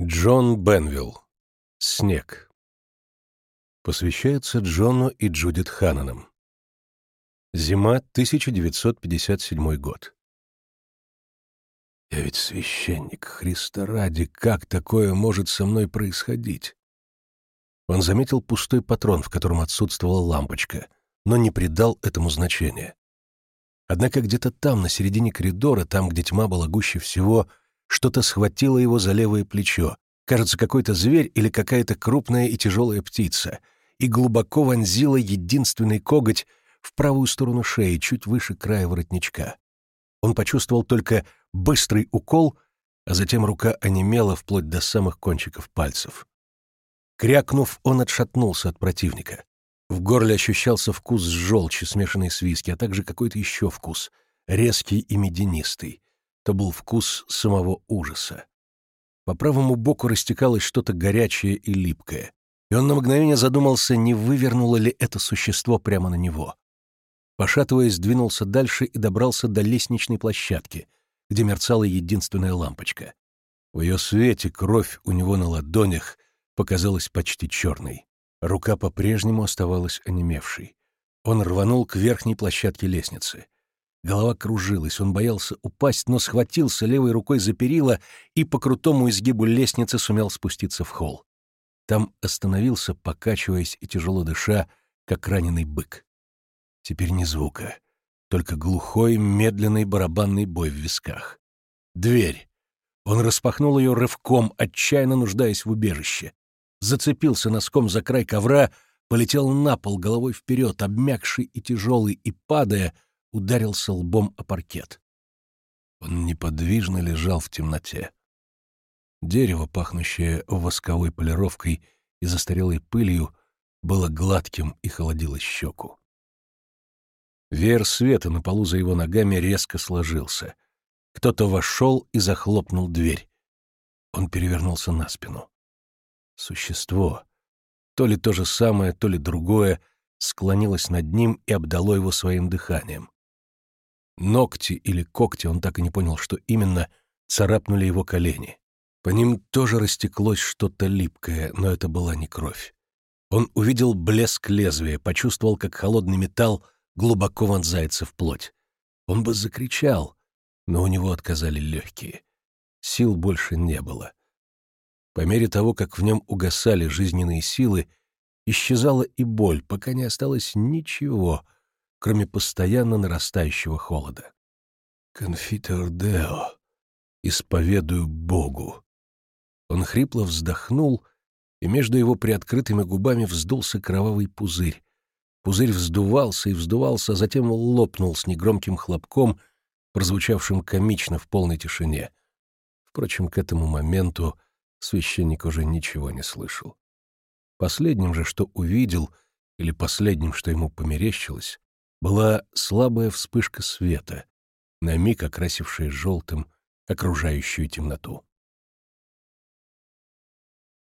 Джон Бенвилл. Снег. Посвящается Джону и Джудит Ханнанам. Зима, 1957 год. Я ведь священник, Христа ради, как такое может со мной происходить? Он заметил пустой патрон, в котором отсутствовала лампочка, но не придал этому значения. Однако где-то там, на середине коридора, там, где тьма была гуще всего, что-то схватило его за левое плечо, кажется, какой-то зверь или какая-то крупная и тяжелая птица, и глубоко вонзило единственный коготь в правую сторону шеи, чуть выше края воротничка. Он почувствовал только быстрый укол, а затем рука онемела вплоть до самых кончиков пальцев. Крякнув, он отшатнулся от противника. В горле ощущался вкус желчи, смешанный с виски, а также какой-то еще вкус, резкий и меденистый то был вкус самого ужаса. По правому боку растекалось что-то горячее и липкое, и он на мгновение задумался, не вывернуло ли это существо прямо на него. Пошатываясь, двинулся дальше и добрался до лестничной площадки, где мерцала единственная лампочка. В ее свете кровь у него на ладонях показалась почти черной. Рука по-прежнему оставалась онемевшей. Он рванул к верхней площадке лестницы — Голова кружилась, он боялся упасть, но схватился левой рукой за перила и по крутому изгибу лестницы сумел спуститься в холл. Там остановился, покачиваясь и тяжело дыша, как раненый бык. Теперь ни звука, только глухой, медленный барабанный бой в висках. Дверь. Он распахнул ее рывком, отчаянно нуждаясь в убежище. Зацепился носком за край ковра, полетел на пол головой вперед, обмякший и тяжелый, и, падая, ударился лбом о паркет. Он неподвижно лежал в темноте. Дерево, пахнущее восковой полировкой и застарелой пылью, было гладким и холодило щеку. Веер света на полу за его ногами резко сложился. Кто-то вошел и захлопнул дверь. Он перевернулся на спину. Существо, то ли то же самое, то ли другое, склонилось над ним и обдало его своим дыханием. Ногти или когти, он так и не понял, что именно, царапнули его колени. По ним тоже растеклось что-то липкое, но это была не кровь. Он увидел блеск лезвия, почувствовал, как холодный металл глубоко вонзается в плоть. Он бы закричал, но у него отказали легкие. Сил больше не было. По мере того, как в нем угасали жизненные силы, исчезала и боль, пока не осталось ничего — кроме постоянно нарастающего холода. «Конфитер Део, исповедую Богу». Он хрипло вздохнул, и между его приоткрытыми губами вздулся кровавый пузырь. Пузырь вздувался и вздувался, а затем лопнул с негромким хлопком, прозвучавшим комично в полной тишине. Впрочем, к этому моменту священник уже ничего не слышал. Последним же, что увидел, или последним, что ему померещилось, была слабая вспышка света, на миг окрасившая желтым окружающую темноту.